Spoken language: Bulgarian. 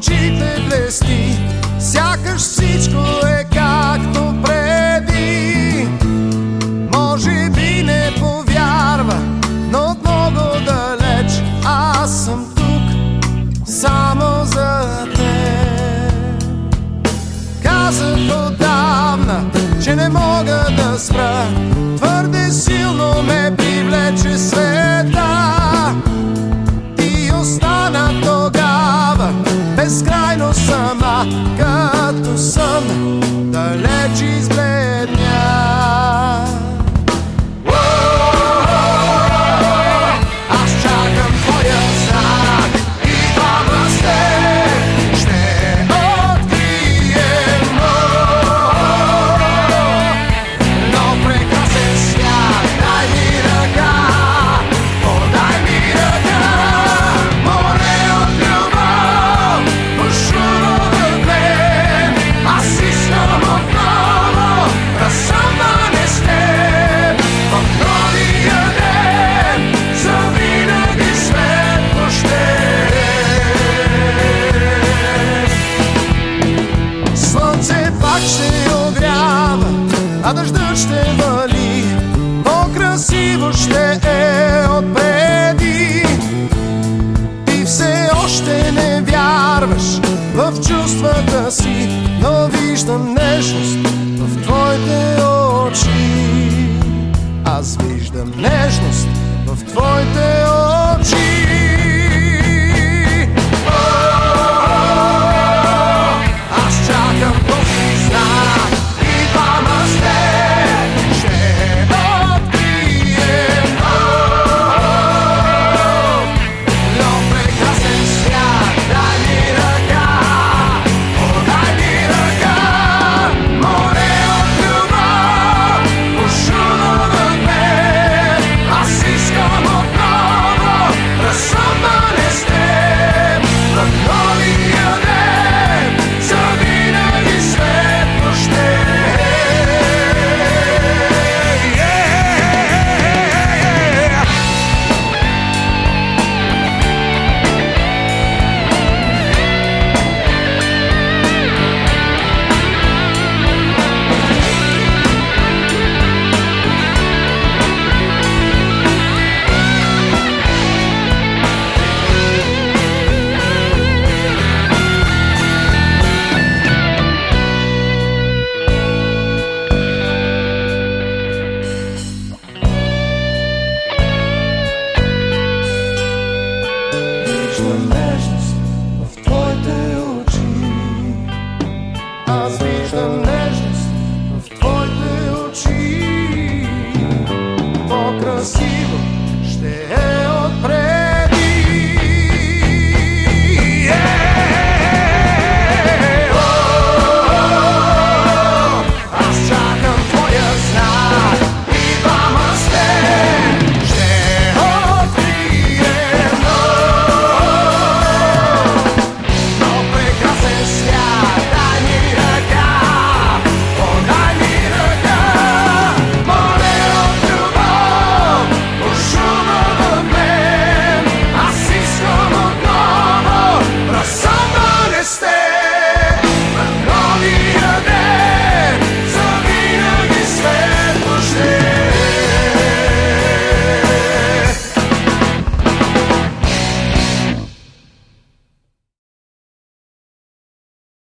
очите блести, сякаш всичко е както преди. Може би не повярва, но много далеч аз съм тук, само за теб. Казах отдавна, че не мога да спра, твърде силно ме привлече свет. the ledge is bare. ще е отпреди. Ти все още не вярваш в чувствата си, но виждам нежност в твоите очи. Аз виждам нежност